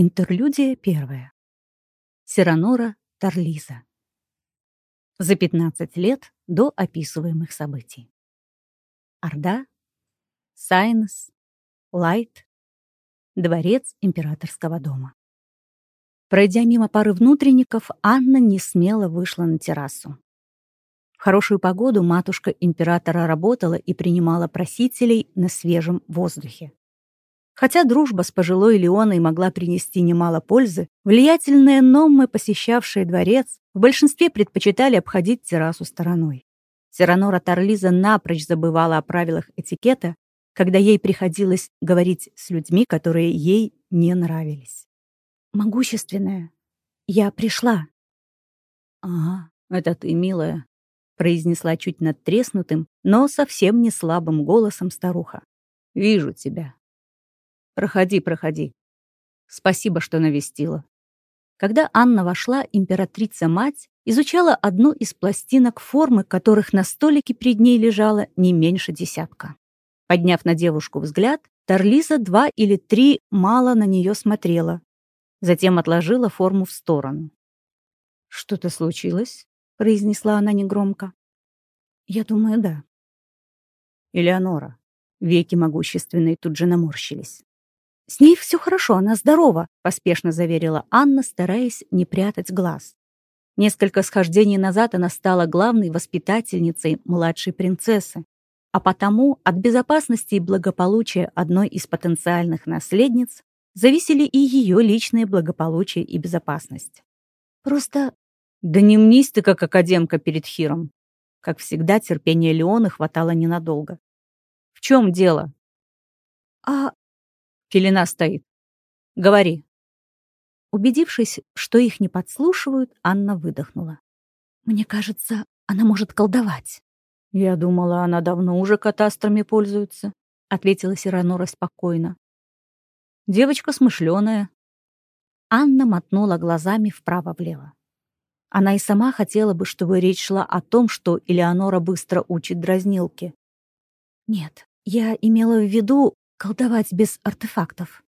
Интерлюдия первая. Сиранора Тарлиза. За 15 лет до описываемых событий. Орда, Сайнс, Лайт, дворец императорского дома. Пройдя мимо пары внутренников, Анна несмело вышла на террасу. В хорошую погоду матушка императора работала и принимала просителей на свежем воздухе. Хотя дружба с пожилой Леоной могла принести немало пользы, влиятельные номмы, посещавшие дворец, в большинстве предпочитали обходить террасу стороной. Сиранора Тарлиза напрочь забывала о правилах этикета, когда ей приходилось говорить с людьми, которые ей не нравились. «Могущественная, я пришла». «Ага, это ты, милая», — произнесла чуть надтреснутым, но совсем не слабым голосом старуха. «Вижу тебя. Проходи, проходи. Спасибо, что навестила. Когда Анна вошла, императрица-мать изучала одну из пластинок формы, которых на столике перед ней лежало не меньше десятка. Подняв на девушку взгляд, Тарлиза два или три мало на нее смотрела. Затем отложила форму в сторону. «Что-то случилось?» — произнесла она негромко. «Я думаю, да». «Элеонора». Веки могущественные тут же наморщились. «С ней все хорошо, она здорова», — поспешно заверила Анна, стараясь не прятать глаз. Несколько схождений назад она стала главной воспитательницей младшей принцессы, а потому от безопасности и благополучия одной из потенциальных наследниц зависели и ее личное благополучие и безопасность. Просто «Да не мнись ты, как академка перед Хиром». Как всегда, терпения Леона хватало ненадолго. «В чем дело?» «А Пелена стоит. Говори. Убедившись, что их не подслушивают, Анна выдохнула. Мне кажется, она может колдовать. Я думала, она давно уже катастрами пользуется, ответила Сиранора спокойно. Девочка смышленая. Анна мотнула глазами вправо-влево. Она и сама хотела бы, чтобы речь шла о том, что Элеонора быстро учит дразнилки. Нет, я имела в виду, колдовать без артефактов.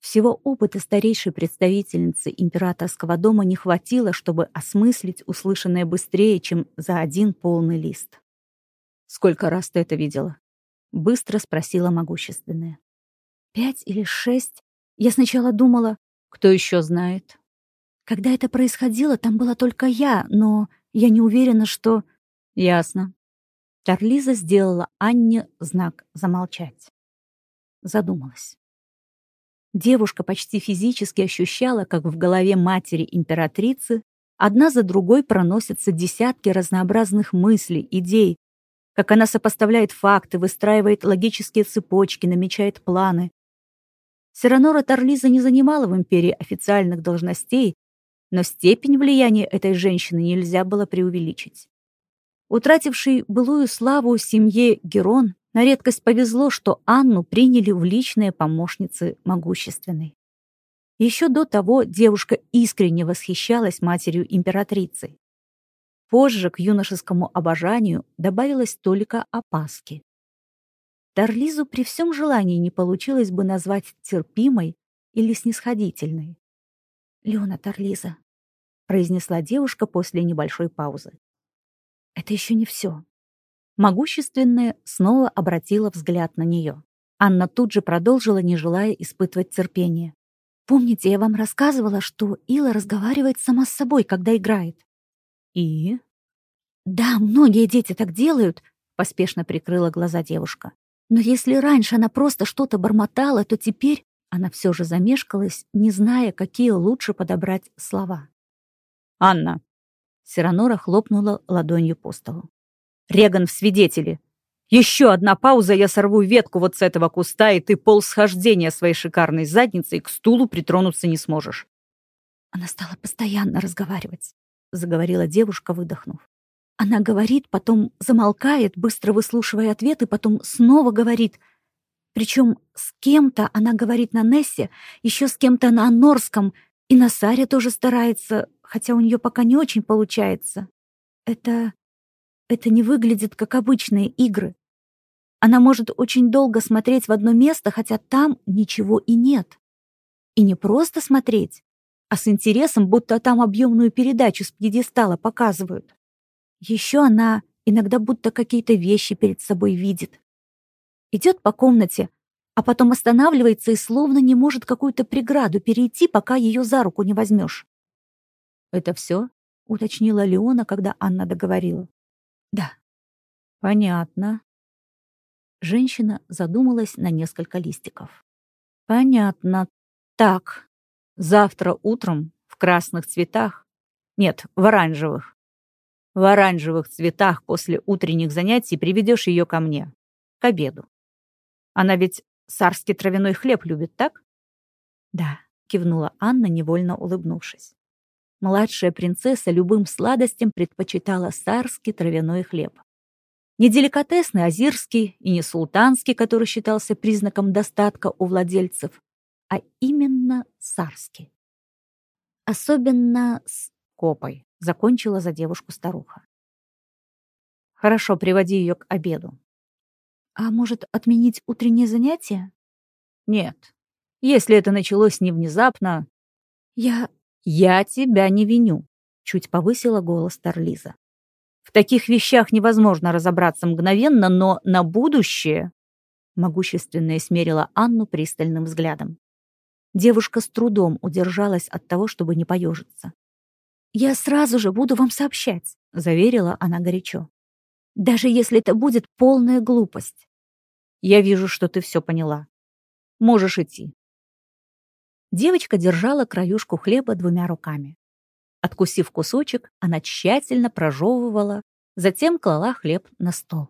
Всего опыта старейшей представительницы императорского дома не хватило, чтобы осмыслить услышанное быстрее, чем за один полный лист. «Сколько раз ты это видела?» — быстро спросила могущественная. «Пять или шесть. Я сначала думала, кто еще знает?» Когда это происходило, там была только я, но я не уверена, что... Ясно. Чарлиза сделала Анне знак замолчать задумалась. Девушка почти физически ощущала, как в голове матери императрицы одна за другой проносятся десятки разнообразных мыслей, идей, как она сопоставляет факты, выстраивает логические цепочки, намечает планы. Сиранора Тарлиза не занимала в империи официальных должностей, но степень влияния этой женщины нельзя было преувеличить. Утративший былую славу семье Герон на редкость повезло, что Анну приняли в личные помощницы могущественной. Еще до того девушка искренне восхищалась матерью императрицы. Позже к юношескому обожанию добавилась только опаски. Тарлизу при всем желании не получилось бы назвать терпимой или снисходительной. «Леона Тарлиза», — произнесла девушка после небольшой паузы. «Это еще не все. Могущественная снова обратила взгляд на нее. Анна тут же продолжила, не желая испытывать терпение. «Помните, я вам рассказывала, что Ила разговаривает сама с собой, когда играет?» «И?» «Да, многие дети так делают», — поспешно прикрыла глаза девушка. «Но если раньше она просто что-то бормотала, то теперь...» Она все же замешкалась, не зная, какие лучше подобрать слова. «Анна!» Сиранора хлопнула ладонью по столу. Реган в свидетели. Еще одна пауза, я сорву ветку вот с этого куста, и ты пол схождения своей шикарной задницей к стулу притронуться не сможешь. Она стала постоянно разговаривать, заговорила девушка, выдохнув. Она говорит, потом замолкает, быстро выслушивая ответы, потом снова говорит. Причем с кем-то она говорит на Нессе, еще с кем-то на Норском, и на Саре тоже старается, хотя у нее пока не очень получается. Это это не выглядит как обычные игры. Она может очень долго смотреть в одно место, хотя там ничего и нет. И не просто смотреть, а с интересом, будто там объемную передачу с пьедестала показывают. Еще она иногда будто какие-то вещи перед собой видит. Идет по комнате, а потом останавливается и словно не может какую-то преграду перейти, пока ее за руку не возьмешь. «Это все?» — уточнила Леона, когда Анна договорила. «Да». «Понятно». Женщина задумалась на несколько листиков. «Понятно. Так, завтра утром в красных цветах, нет, в оранжевых, в оранжевых цветах после утренних занятий приведешь ее ко мне, к обеду. Она ведь царский травяной хлеб любит, так? Да, кивнула Анна, невольно улыбнувшись. Младшая принцесса любым сладостям предпочитала царский травяной хлеб. Не деликатесный азирский и не султанский, который считался признаком достатка у владельцев, а именно царский. Особенно с копой, закончила за девушку старуха. Хорошо, приводи ее к обеду. А может, отменить утреннее занятие? Нет. Если это началось не внезапно... Я... Я тебя не виню, чуть повысила голос Тарлиза. В таких вещах невозможно разобраться мгновенно, но на будущее... Могущественная смерила Анну пристальным взглядом. Девушка с трудом удержалась от того, чтобы не поежиться. «Я сразу же буду вам сообщать», — заверила она горячо даже если это будет полная глупость. Я вижу, что ты все поняла. Можешь идти. Девочка держала краюшку хлеба двумя руками. Откусив кусочек, она тщательно прожевывала, затем клала хлеб на стол.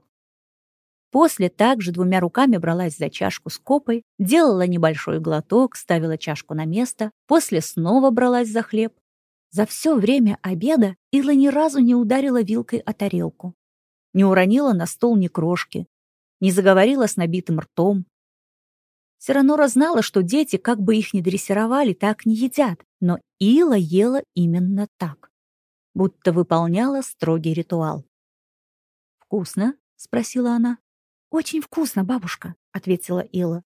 После также двумя руками бралась за чашку с копой, делала небольшой глоток, ставила чашку на место, после снова бралась за хлеб. За все время обеда Ила ни разу не ударила вилкой о тарелку не уронила на стол ни крошки, не заговорила с набитым ртом. Сиранора знала, что дети, как бы их ни дрессировали, так не едят, но Ила ела именно так, будто выполняла строгий ритуал. «Вкусно?» — спросила она. «Очень вкусно, бабушка», — ответила Ила.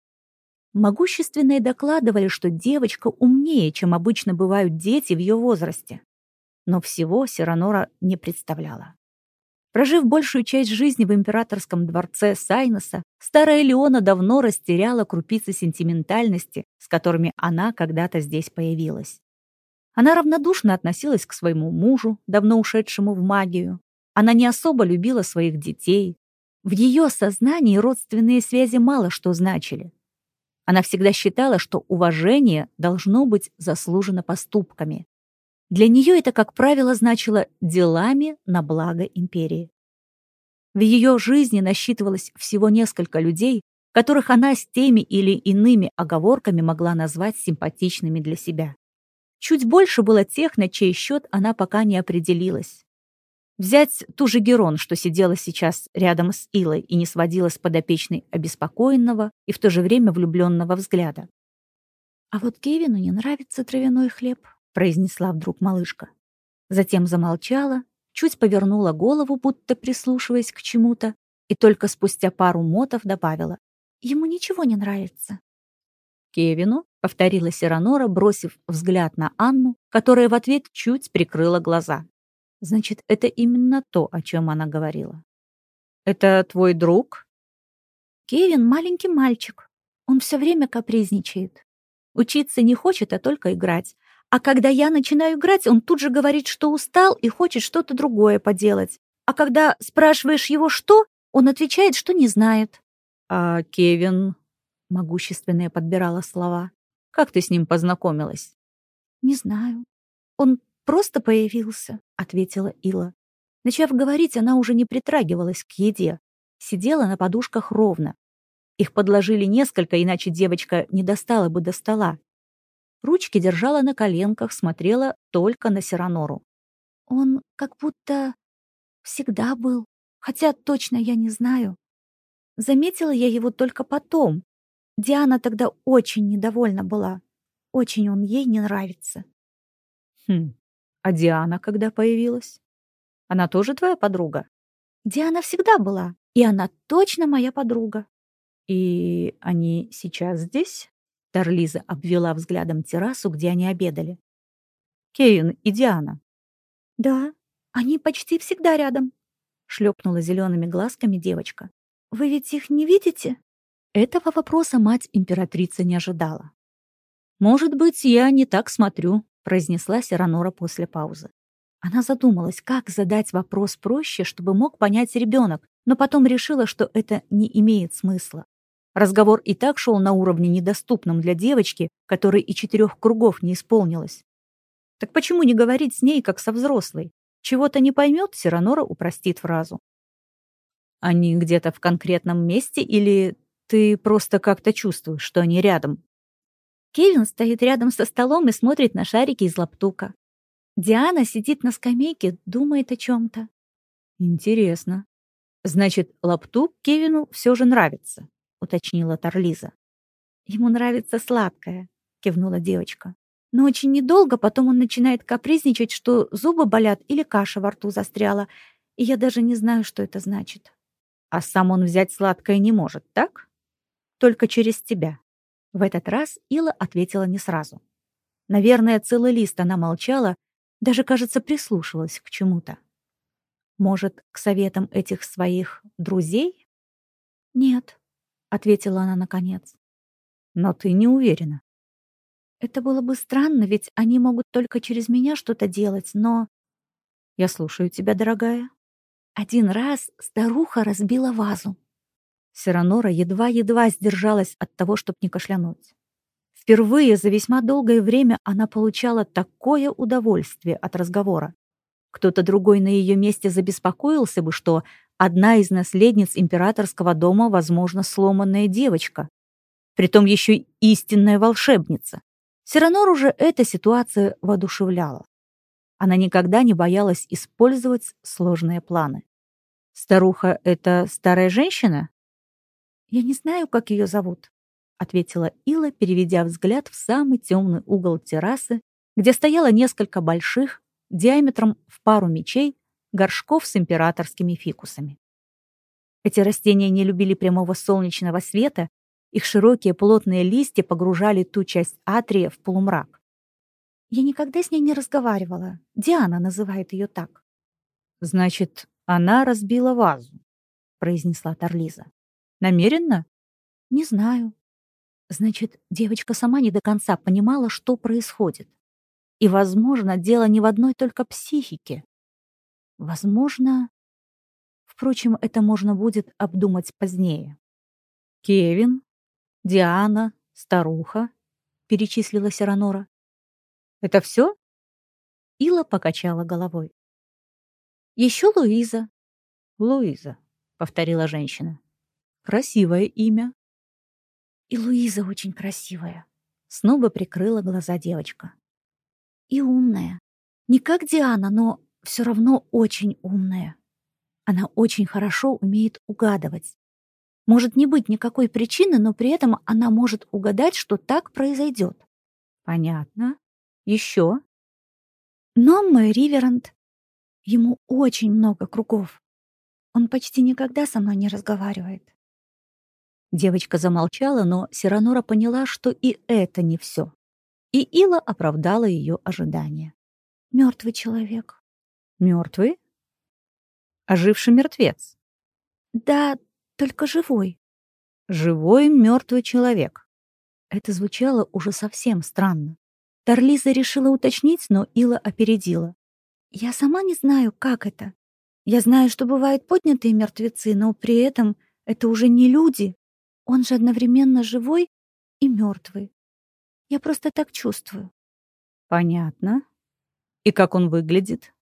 Могущественные докладывали, что девочка умнее, чем обычно бывают дети в ее возрасте. Но всего Сиранора не представляла. Прожив большую часть жизни в императорском дворце Сайноса, старая Леона давно растеряла крупицы сентиментальности, с которыми она когда-то здесь появилась. Она равнодушно относилась к своему мужу, давно ушедшему в магию. Она не особо любила своих детей. В ее сознании родственные связи мало что значили. Она всегда считала, что уважение должно быть заслужено поступками. Для нее это, как правило, значило делами на благо империи. В ее жизни насчитывалось всего несколько людей, которых она с теми или иными оговорками могла назвать симпатичными для себя. Чуть больше было тех, на чей счет она пока не определилась. Взять ту же Герон, что сидела сейчас рядом с Илой и не сводила с подопечной обеспокоенного и в то же время влюбленного взгляда. А вот Кевину не нравится травяной хлеб, произнесла вдруг малышка. Затем замолчала, чуть повернула голову, будто прислушиваясь к чему-то, и только спустя пару мотов добавила. «Ему ничего не нравится». «Кевину?» — повторила Сиранора, бросив взгляд на Анну, которая в ответ чуть прикрыла глаза. «Значит, это именно то, о чем она говорила». «Это твой друг?» «Кевин — маленький мальчик. Он все время капризничает. Учиться не хочет, а только играть. А когда я начинаю играть, он тут же говорит, что устал и хочет что-то другое поделать. А когда спрашиваешь его что, он отвечает, что не знает. А Кевин, могущественная подбирала слова. Как ты с ним познакомилась? Не знаю. Он просто появился, ответила Ила. Начав говорить, она уже не притрагивалась к еде. Сидела на подушках ровно. Их подложили несколько, иначе девочка не достала бы до стола. Ручки держала на коленках, смотрела только на Сиранору. Он как будто всегда был, хотя точно я не знаю. Заметила я его только потом. Диана тогда очень недовольна была. Очень он ей не нравится. Хм, а Диана когда появилась? Она тоже твоя подруга? Диана всегда была, и она точно моя подруга. И они сейчас здесь? Тарлиза обвела взглядом террасу, где они обедали. «Кевин и Диана». «Да, они почти всегда рядом», — шлепнула зелеными глазками девочка. «Вы ведь их не видите?» Этого вопроса мать императрицы не ожидала. «Может быть, я не так смотрю», — произнесла Сиранора после паузы. Она задумалась, как задать вопрос проще, чтобы мог понять ребенок, но потом решила, что это не имеет смысла. Разговор и так шел на уровне недоступном для девочки, которой и четырех кругов не исполнилось. Так почему не говорить с ней, как со взрослой? Чего-то не поймет, Сиранора упростит фразу. Они где-то в конкретном месте или ты просто как-то чувствуешь, что они рядом? Кевин стоит рядом со столом и смотрит на шарики из лаптука. Диана сидит на скамейке, думает о чем-то. Интересно. Значит, лаптук Кевину все же нравится, уточнила Тарлиза. Ему нравится сладкое, кивнула девочка. Но очень недолго потом он начинает капризничать, что зубы болят или каша во рту застряла, и я даже не знаю, что это значит. А сам он взять сладкое не может, так? Только через тебя. В этот раз Ила ответила не сразу. Наверное, целый лист она молчала, даже, кажется, прислушивалась к чему-то. Может, к советам этих своих друзей? «Нет», — ответила она наконец. «Но ты не уверена». «Это было бы странно, ведь они могут только через меня что-то делать, но...» «Я слушаю тебя, дорогая». Один раз старуха разбила вазу. Сиранора едва-едва сдержалась от того, чтобы не кашлянуть. Впервые за весьма долгое время она получала такое удовольствие от разговора. Кто-то другой на ее месте забеспокоился бы, что одна из наследниц императорского дома, возможно, сломанная девочка. Притом еще истинная волшебница. Сиранору же эта ситуация воодушевляла. Она никогда не боялась использовать сложные планы. «Старуха — это старая женщина?» «Я не знаю, как ее зовут ответила Ила, переведя взгляд в самый темный угол террасы, где стояло несколько больших, диаметром в пару мечей, горшков с императорскими фикусами. Эти растения не любили прямого солнечного света, их широкие плотные листья погружали ту часть атрия в полумрак. Я никогда с ней не разговаривала. Диана называет ее так. «Значит, она разбила вазу», — произнесла Тарлиза. «Намеренно?» «Не знаю. Значит, девочка сама не до конца понимала, что происходит. И, возможно, дело не в одной только психике. Возможно... Впрочем, это можно будет обдумать позднее. «Кевин, Диана, старуха», — перечислила Сиранора. «Это все?» Ила покачала головой. «Еще Луиза». «Луиза», — повторила женщина. «Красивое имя». И Луиза очень красивая. Снова прикрыла глаза девочка. И умная. Не как Диана, но все равно очень умная. Она очень хорошо умеет угадывать. Может не быть никакой причины, но при этом она может угадать, что так произойдет. Понятно. Еще? Но мой Риверант. Ему очень много кругов. Он почти никогда со мной не разговаривает. Девочка замолчала, но Сиранора поняла, что и это не все. И Ила оправдала ее ожидания. Мертвый человек. Мертвый? Оживший мертвец? Да, только живой. Живой мертвый человек. Это звучало уже совсем странно. Тарлиза решила уточнить, но Ила опередила. Я сама не знаю, как это. Я знаю, что бывают поднятые мертвецы, но при этом это уже не люди, он же одновременно живой и мертвый. Я просто так чувствую. Понятно. И как он выглядит?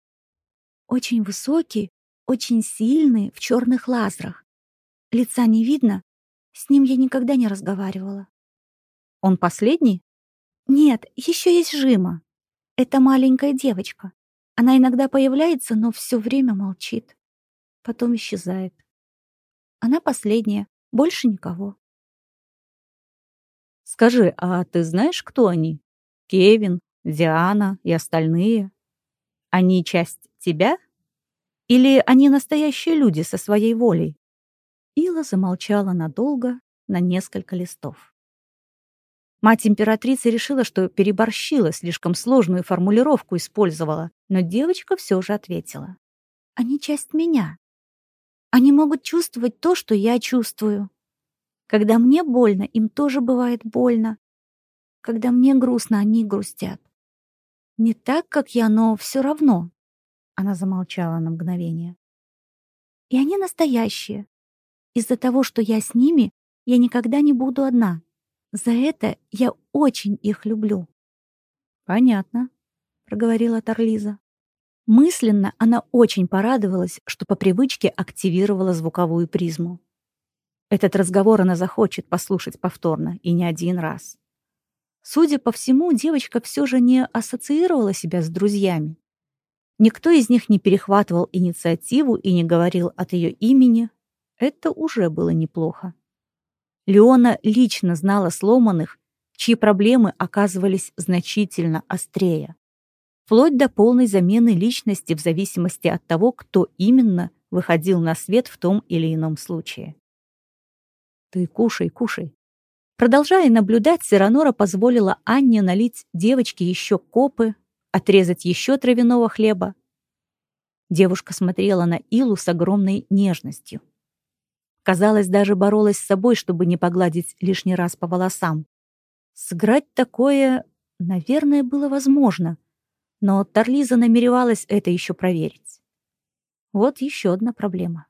Очень высокий, очень сильный, в черных лазрах. Лица не видно, с ним я никогда не разговаривала. Он последний? Нет, еще есть Жима. Это маленькая девочка. Она иногда появляется, но все время молчит. Потом исчезает. Она последняя, больше никого. Скажи, а ты знаешь, кто они? Кевин, Диана и остальные? Они часть тебя? Или они настоящие люди со своей волей? Ила замолчала надолго, на несколько листов. Мать императрицы решила, что переборщила, слишком сложную формулировку использовала, но девочка все же ответила. «Они часть меня. Они могут чувствовать то, что я чувствую. Когда мне больно, им тоже бывает больно. Когда мне грустно, они грустят. Не так, как я, но все равно». Она замолчала на мгновение. «И они настоящие. Из-за того, что я с ними, я никогда не буду одна. За это я очень их люблю». «Понятно», — проговорила Тарлиза. Мысленно она очень порадовалась, что по привычке активировала звуковую призму. Этот разговор она захочет послушать повторно, и не один раз. Судя по всему, девочка все же не ассоциировала себя с друзьями. Никто из них не перехватывал инициативу и не говорил от ее имени. Это уже было неплохо. Леона лично знала сломанных, чьи проблемы оказывались значительно острее. Вплоть до полной замены личности в зависимости от того, кто именно выходил на свет в том или ином случае. «Ты кушай, кушай». Продолжая наблюдать, Сиранора позволила Анне налить девочке еще копы, отрезать еще травяного хлеба. Девушка смотрела на Илу с огромной нежностью. Казалось, даже боролась с собой, чтобы не погладить лишний раз по волосам. Сыграть такое, наверное, было возможно, но Тарлиза намеревалась это еще проверить. Вот еще одна проблема.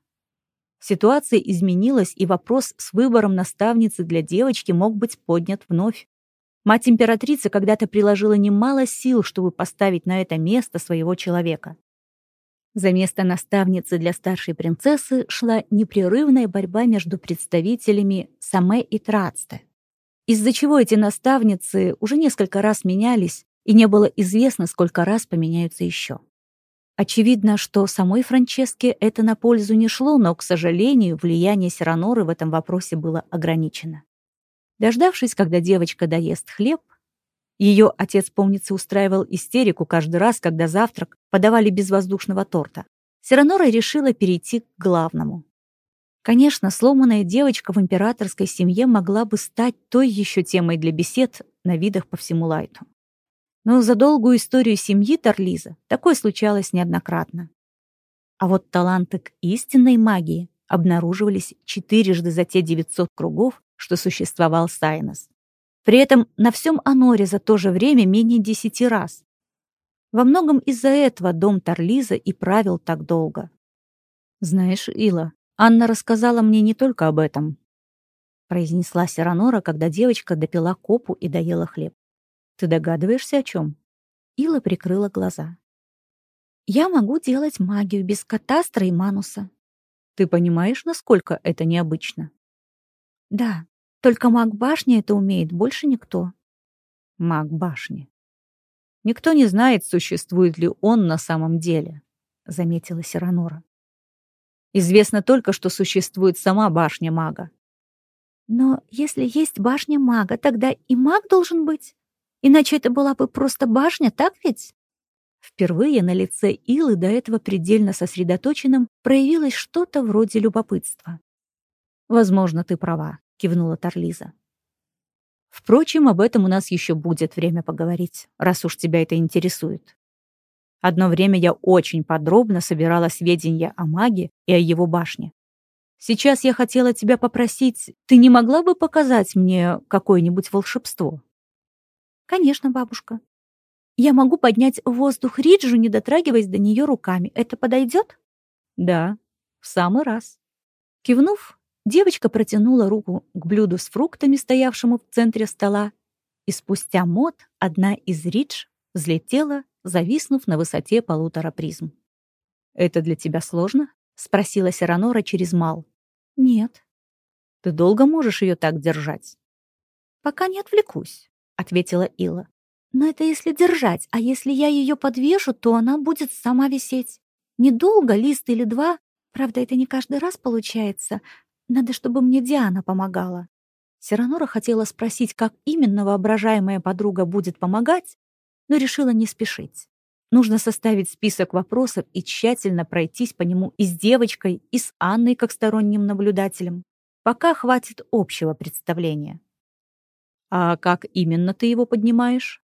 Ситуация изменилась, и вопрос с выбором наставницы для девочки мог быть поднят вновь. Мать императрицы когда-то приложила немало сил, чтобы поставить на это место своего человека. За место наставницы для старшей принцессы шла непрерывная борьба между представителями Саме и Трацте, из-за чего эти наставницы уже несколько раз менялись, и не было известно, сколько раз поменяются еще. Очевидно, что самой Франческе это на пользу не шло, но, к сожалению, влияние Сираноры в этом вопросе было ограничено. Дождавшись, когда девочка доест хлеб, ее отец, помнится, устраивал истерику каждый раз, когда завтрак подавали без воздушного торта. Сиранора решила перейти к главному. Конечно, сломанная девочка в императорской семье могла бы стать той еще темой для бесед на видах по всему Лайту. Но за долгую историю семьи Тарлиза такое случалось неоднократно. А вот таланты к истинной магии обнаруживались четырежды за те 900 кругов, что существовал Сайнос. При этом на всем Аноре за то же время менее десяти раз. Во многом из-за этого дом Тарлиза и правил так долго. «Знаешь, Ила, Анна рассказала мне не только об этом», произнесла Сиранора, когда девочка допила копу и доела хлеб. «Ты догадываешься, о чем?» Ила прикрыла глаза. «Я могу делать магию без катастра и мануса». «Ты понимаешь, насколько это необычно?» «Да, только маг башни это умеет, больше никто. Маг башни. Никто не знает, существует ли он на самом деле, заметила Сиранора. Известно только, что существует сама башня мага. Но если есть башня мага, тогда и маг должен быть. Иначе это была бы просто башня, так ведь? Впервые на лице Илы, до этого предельно сосредоточенным, проявилось что-то вроде любопытства. «Возможно, ты права», кивнула Тарлиза. Впрочем, об этом у нас еще будет время поговорить, раз уж тебя это интересует. Одно время я очень подробно собирала сведения о маге и о его башне. Сейчас я хотела тебя попросить, ты не могла бы показать мне какое-нибудь волшебство? Конечно, бабушка. Я могу поднять в воздух Риджу, не дотрагиваясь до нее руками. Это подойдет? Да, в самый раз. Кивнув, Девочка протянула руку к блюду с фруктами, стоявшему в центре стола, и спустя мод одна из ридж взлетела, зависнув на высоте полутора призм. «Это для тебя сложно?» — спросила Сиранора через мал. «Нет». «Ты долго можешь ее так держать?» «Пока не отвлекусь», — ответила Ила. «Но это если держать, а если я ее подвешу, то она будет сама висеть. Недолго, лист или два. Правда, это не каждый раз получается, надо, чтобы мне Диана помогала. Сиранора хотела спросить, как именно воображаемая подруга будет помогать, но решила не спешить. Нужно составить список вопросов и тщательно пройтись по нему и с девочкой, и с Анной как сторонним наблюдателем. Пока хватит общего представления. А как именно ты его поднимаешь?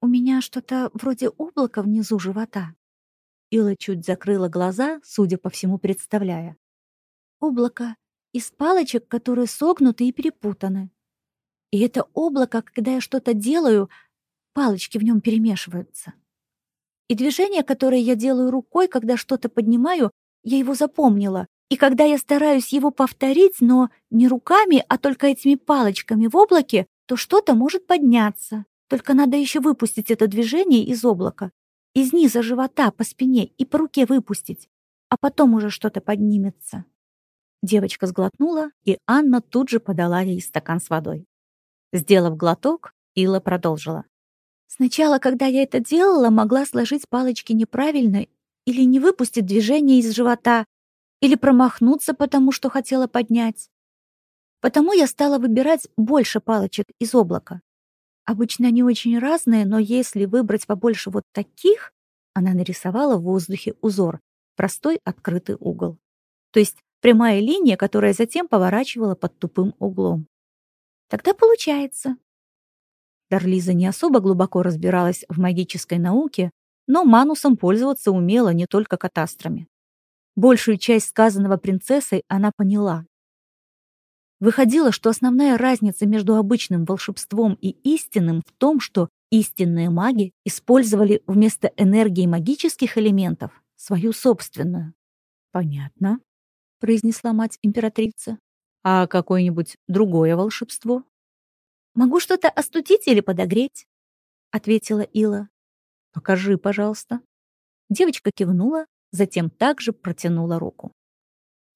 У меня что-то вроде облака внизу живота. Ила чуть закрыла глаза, судя по всему, представляя. Облако из палочек, которые согнуты и перепутаны. И это облако, когда я что-то делаю, палочки в нем перемешиваются. И движение, которое я делаю рукой, когда что-то поднимаю, я его запомнила. И когда я стараюсь его повторить, но не руками, а только этими палочками в облаке, то что-то может подняться. Только надо еще выпустить это движение из облака. Из низа живота по спине и по руке выпустить. А потом уже что-то поднимется. Девочка сглотнула, и Анна тут же подала ей стакан с водой. Сделав глоток, Ила продолжила. Сначала, когда я это делала, могла сложить палочки неправильно или не выпустить движение из живота, или промахнуться, потому что хотела поднять. Потому я стала выбирать больше палочек из облака. Обычно они очень разные, но если выбрать побольше вот таких, она нарисовала в воздухе узор, простой открытый угол. То есть прямая линия, которая затем поворачивала под тупым углом. Тогда получается. Дарлиза не особо глубоко разбиралась в магической науке, но манусом пользоваться умела не только катастрами. Большую часть сказанного принцессой она поняла. Выходило, что основная разница между обычным волшебством и истинным в том, что истинные маги использовали вместо энергии магических элементов свою собственную. «Понятно», — произнесла мать императрицы. «А какое-нибудь другое волшебство?» «Могу что-то остудить или подогреть», — ответила Ила. «Покажи, пожалуйста». Девочка кивнула, затем также протянула руку.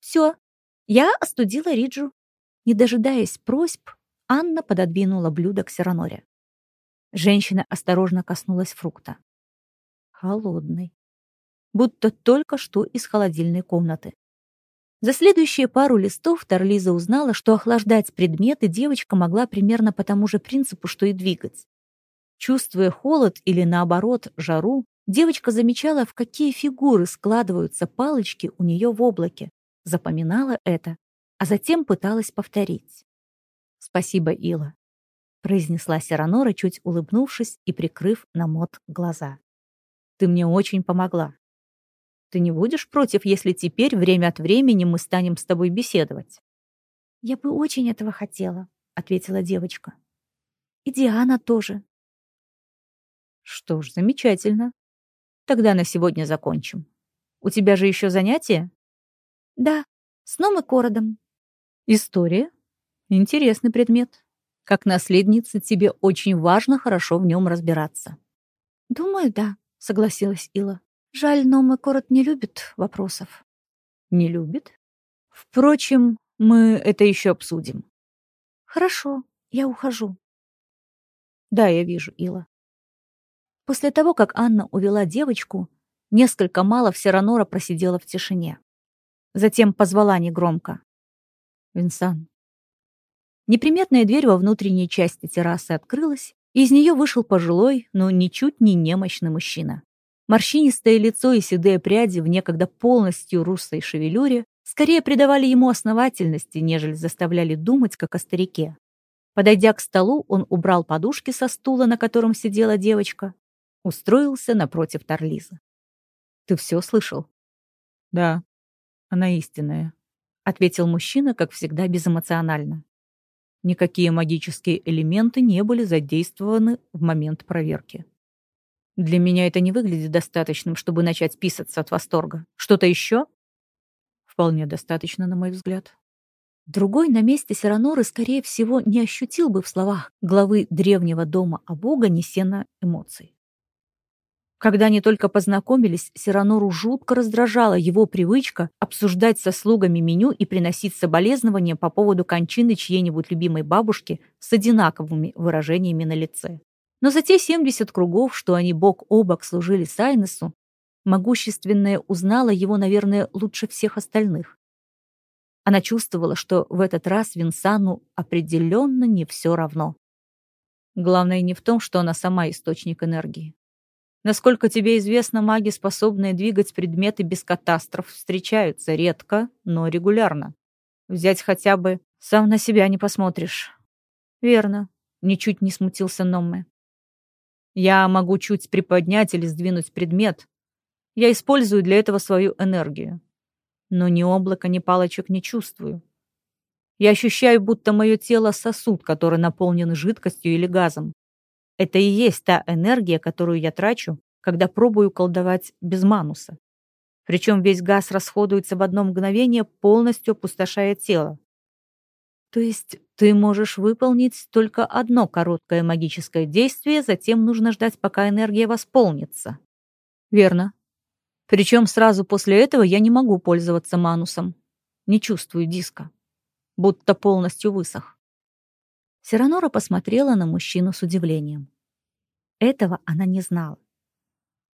«Все, я остудила Риджу». Не дожидаясь просьб, Анна пододвинула блюдо к Сираноре. Женщина осторожно коснулась фрукта. Холодный. Будто только что из холодильной комнаты. За следующие пару листов Тарлиза узнала, что охлаждать предметы девочка могла примерно по тому же принципу, что и двигать. Чувствуя холод или, наоборот, жару, девочка замечала, в какие фигуры складываются палочки у нее в облаке, запоминала это, а затем пыталась повторить. «Спасибо, Ила», — произнесла Сиранора, чуть улыбнувшись и прикрыв на мод глаза. «Ты мне очень помогла. Ты не будешь против, если теперь время от времени мы станем с тобой беседовать?» «Я бы очень этого хотела», — ответила девочка. «И Диана тоже». «Что ж, замечательно. Тогда на сегодня закончим. У тебя же еще занятия?» «Да, сном и кородом». «История? Интересный предмет. Как наследница тебе очень важно хорошо в нем разбираться». «Думаю, да», — согласилась Ила. Жаль, но мой корот не любит вопросов. Не любит? Впрочем, мы это еще обсудим. Хорошо, я ухожу. Да, я вижу, Ила. После того, как Анна увела девочку, несколько мало Всеронора просидела в тишине. Затем позвала негромко. «Винсан». Неприметная дверь во внутренней части террасы открылась, и из нее вышел пожилой, но ничуть не немощный мужчина. Морщинистое лицо и седые пряди в некогда полностью русой шевелюре скорее придавали ему основательности, нежели заставляли думать, как о старике. Подойдя к столу, он убрал подушки со стула, на котором сидела девочка, устроился напротив Тарлиза. «Ты все слышал?» «Да, она истинная», — ответил мужчина, как всегда, безэмоционально. Никакие магические элементы не были задействованы в момент проверки. Для меня это не выглядит достаточным, чтобы начать писаться от восторга. Что-то еще? Вполне достаточно, на мой взгляд. Другой на месте Сираноры, скорее всего, не ощутил бы в словах главы древнего дома о Бога несена эмоций. Когда они только познакомились, Сиранору жутко раздражала его привычка обсуждать со слугами меню и приносить соболезнования по поводу кончины чьей-нибудь любимой бабушки с одинаковыми выражениями на лице. Но за те 70 кругов, что они бок о бок служили Сайнесу, могущественная узнала его, наверное, лучше всех остальных. Она чувствовала, что в этот раз Винсану определенно не все равно. Главное не в том, что она сама источник энергии. Насколько тебе известно, маги, способные двигать предметы без катастроф, встречаются редко, но регулярно. Взять хотя бы «сам на себя не посмотришь». Верно, Ничуть не смутился Номме. Я могу чуть приподнять или сдвинуть предмет. Я использую для этого свою энергию. Но ни облака, ни палочек не чувствую. Я ощущаю, будто мое тело сосуд, который наполнен жидкостью или газом. Это и есть та энергия, которую я трачу, когда пробую колдовать без мануса. Причем весь газ расходуется в одно мгновение, полностью опустошая тело. То есть ты можешь выполнить только одно короткое магическое действие, затем нужно ждать, пока энергия восполнится. Верно. Причем сразу после этого я не могу пользоваться манусом. Не чувствую диска. Будто полностью высох. Сиранора посмотрела на мужчину с удивлением. Этого она не знала.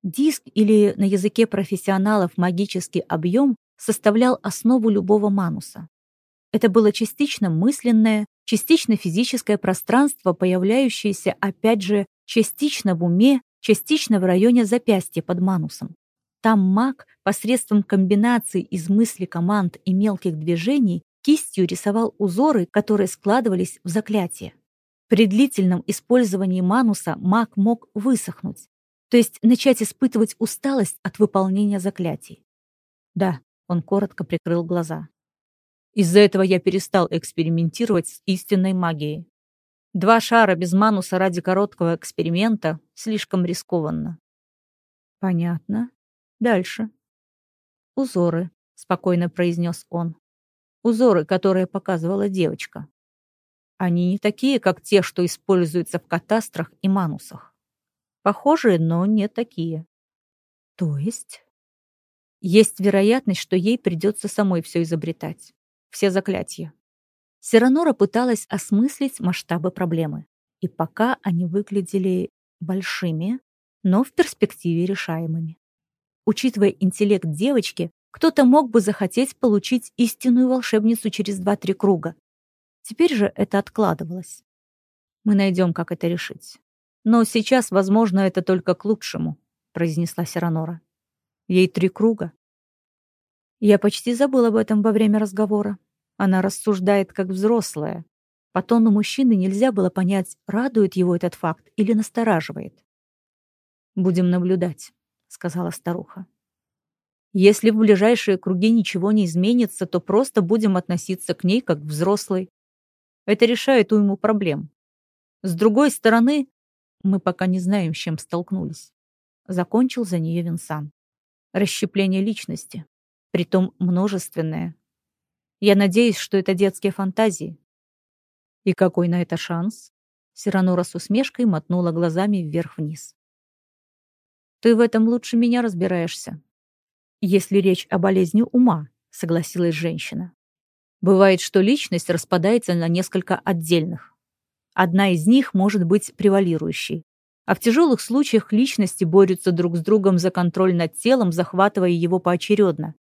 Диск или на языке профессионалов магический объем составлял основу любого мануса. Это было частично мысленное, частично физическое пространство, появляющееся, опять же, частично в уме, частично в районе запястья под манусом. Там маг посредством комбинации из мысли команд и мелких движений кистью рисовал узоры, которые складывались в заклятие. При длительном использовании мануса маг мог высохнуть, то есть начать испытывать усталость от выполнения заклятий. Да, он коротко прикрыл глаза. Из-за этого я перестал экспериментировать с истинной магией. Два шара без мануса ради короткого эксперимента слишком рискованно. Понятно. Дальше. Узоры, спокойно произнес он. Узоры, которые показывала девочка. Они не такие, как те, что используются в катастрах и манусах. Похожие, но не такие. То есть? Есть вероятность, что ей придется самой все изобретать все заклятия. Сиранора пыталась осмыслить масштабы проблемы. И пока они выглядели большими, но в перспективе решаемыми. Учитывая интеллект девочки, кто-то мог бы захотеть получить истинную волшебницу через два-три круга. Теперь же это откладывалось. Мы найдем, как это решить. Но сейчас, возможно, это только к лучшему, произнесла Сиранора. Ей три круга. Я почти забыл об этом во время разговора. Она рассуждает как взрослая. По тону мужчины нельзя было понять, радует его этот факт или настораживает. «Будем наблюдать», — сказала старуха. «Если в ближайшие круги ничего не изменится, то просто будем относиться к ней как к взрослой. Это решает уйму проблем. С другой стороны, мы пока не знаем, с чем столкнулись. Закончил за нее Винсан. Расщепление личности притом множественное. Я надеюсь, что это детские фантазии. И какой на это шанс? Сиранура с усмешкой мотнула глазами вверх-вниз. Ты в этом лучше меня разбираешься. Если речь о болезни ума, согласилась женщина. Бывает, что личность распадается на несколько отдельных. Одна из них может быть превалирующей. А в тяжелых случаях личности борются друг с другом за контроль над телом, захватывая его поочередно.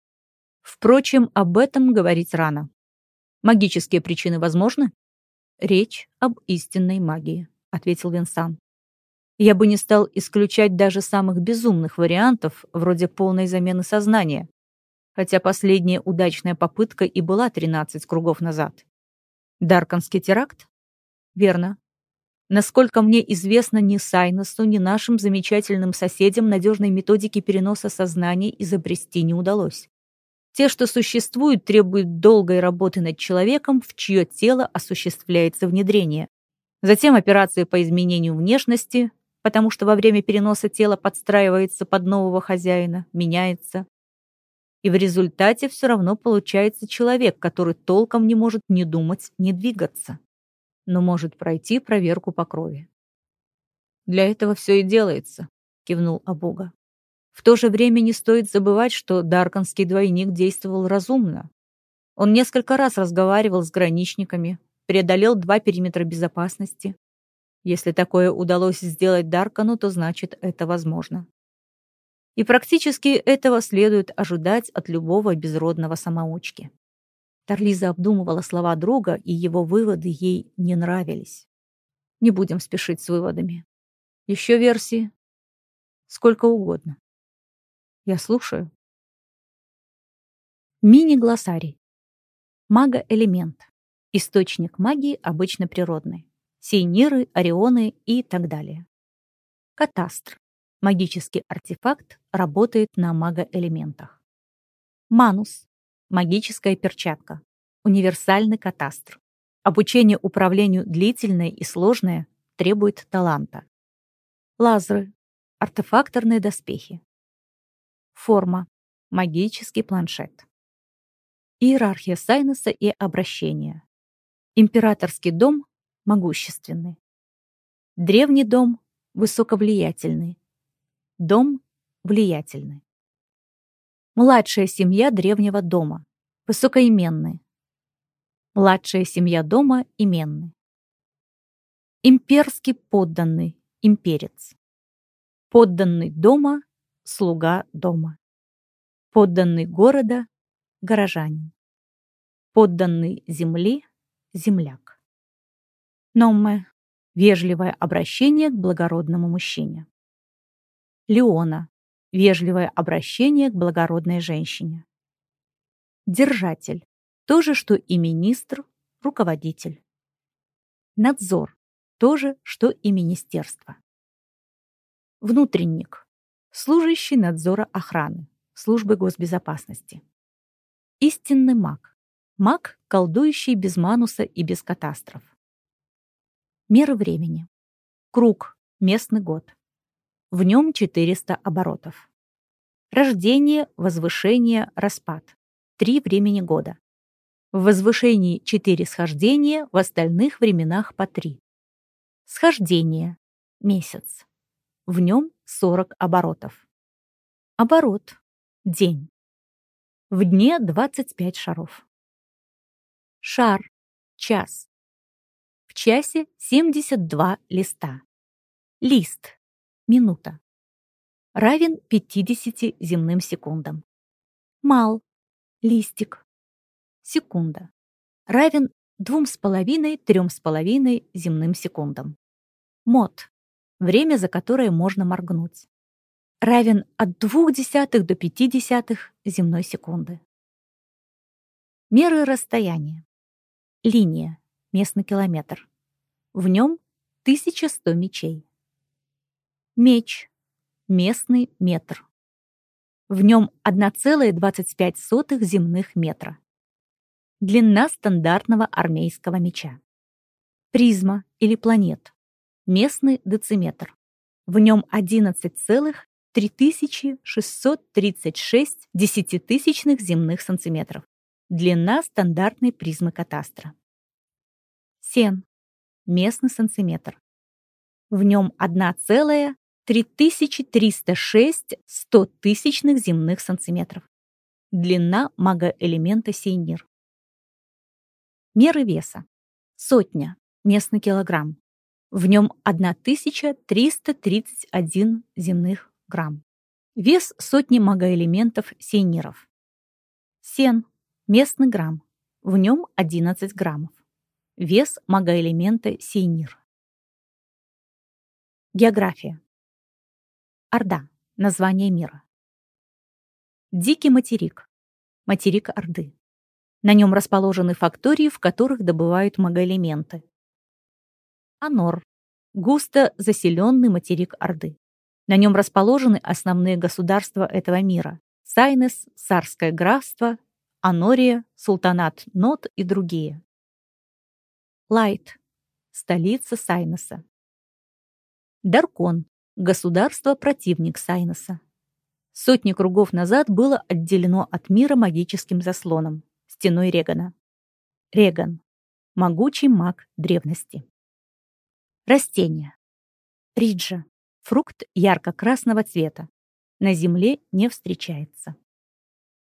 Впрочем, об этом говорить рано. Магические причины возможны? Речь об истинной магии, ответил Винсан. Я бы не стал исключать даже самых безумных вариантов, вроде полной замены сознания, хотя последняя удачная попытка и была 13 кругов назад. Дарканский теракт? Верно. Насколько мне известно, ни Сайносу, ни нашим замечательным соседям надежной методики переноса сознания изобрести не удалось. Те, что существуют, требуют долгой работы над человеком, в чье тело осуществляется внедрение. Затем операции по изменению внешности, потому что во время переноса тело подстраивается под нового хозяина, меняется. И в результате все равно получается человек, который толком не может ни думать, ни двигаться, но может пройти проверку по крови. «Для этого все и делается», — кивнул Абуга. В то же время не стоит забывать, что Дарканский двойник действовал разумно. Он несколько раз разговаривал с граничниками, преодолел два периметра безопасности. Если такое удалось сделать Даркану, то значит это возможно. И практически этого следует ожидать от любого безродного самоучки. Тарлиза обдумывала слова друга, и его выводы ей не нравились. Не будем спешить с выводами. Еще версии? Сколько угодно. Я слушаю. Мини-глоссарий. Мага-элемент. Источник магии обычно природный. Сейниры, орионы и так далее. Катастр. Магический артефакт работает на магоэлементах. Манус. Магическая перчатка. Универсальный катастр. Обучение управлению длительное и сложное требует таланта. Лазеры. Артефакторные доспехи. Форма. Магический планшет. Иерархия Сайнуса и обращения. Императорский дом – могущественный. Древний дом – высоковлиятельный. Дом – влиятельный. Младшая семья древнего дома – высокоименный. Младшая семья дома – именный. Имперский подданный – имперец. Подданный дома – слуга дома. Подданный города горожанин. Подданный земли – земляк. Номме – вежливое обращение к благородному мужчине. Леона – вежливое обращение к благородной женщине. Держатель – то же, что и министр, руководитель. Надзор – то же, что и министерство. Внутренник – служащий надзора охраны, службы госбезопасности. Истинный маг. Маг, колдующий без мануса и без катастроф. Меры времени. Круг. Местный год. В нем 400 оборотов. Рождение, возвышение, распад. Три времени года. В возвышении 4 схождения, в остальных временах по 3. Схождение. Месяц. В нем 40 оборотов. Оборот. День. В дне 25 шаров. Шар. Час. Часе 72 листа. Лист. Минута. Равен 50 земным секундам. Мал. Листик. Секунда. Равен 2,5-3,5 земным секундам. Мод. Время, за которое можно моргнуть равен от 0,2 до 0,5 земной секунды. Меры расстояния. Линия. Местный километр. В нем 1100 мечей. Меч. Местный метр. В нем 1,25 земных метра. Длина стандартного армейского меча. Призма или планет. Местный дециметр. В нем 11,5 3636 десятитысячных земных сантиметров. Длина стандартной призмы катастра. Сен. Местный сантиметр. В нем 1,3306 стотысячных земных сантиметров. Длина магоэлемента сейнир. Меры веса. Сотня. Местный килограмм. В нем 1331 земных грамм. Вес сотни магоэлементов сейниров. Сен. Местный грамм. В нем 11 граммов. Вес магоэлемента сейнир. География. Орда. Название мира. Дикий материк. Материк Орды. На нем расположены фактории, в которых добывают магоэлементы. Анор. Густо заселенный материк Орды. На нем расположены основные государства этого мира. Сайнес, Царское графство, Анория, Султанат Нот и другие. Лайт. Столица Сайнеса. Даркон. Государство-противник Сайнеса. Сотни кругов назад было отделено от мира магическим заслоном, стеной Регана. Реган. Могучий маг древности. Растения. Риджа. Фрукт ярко-красного цвета. На земле не встречается.